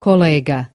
Kolega.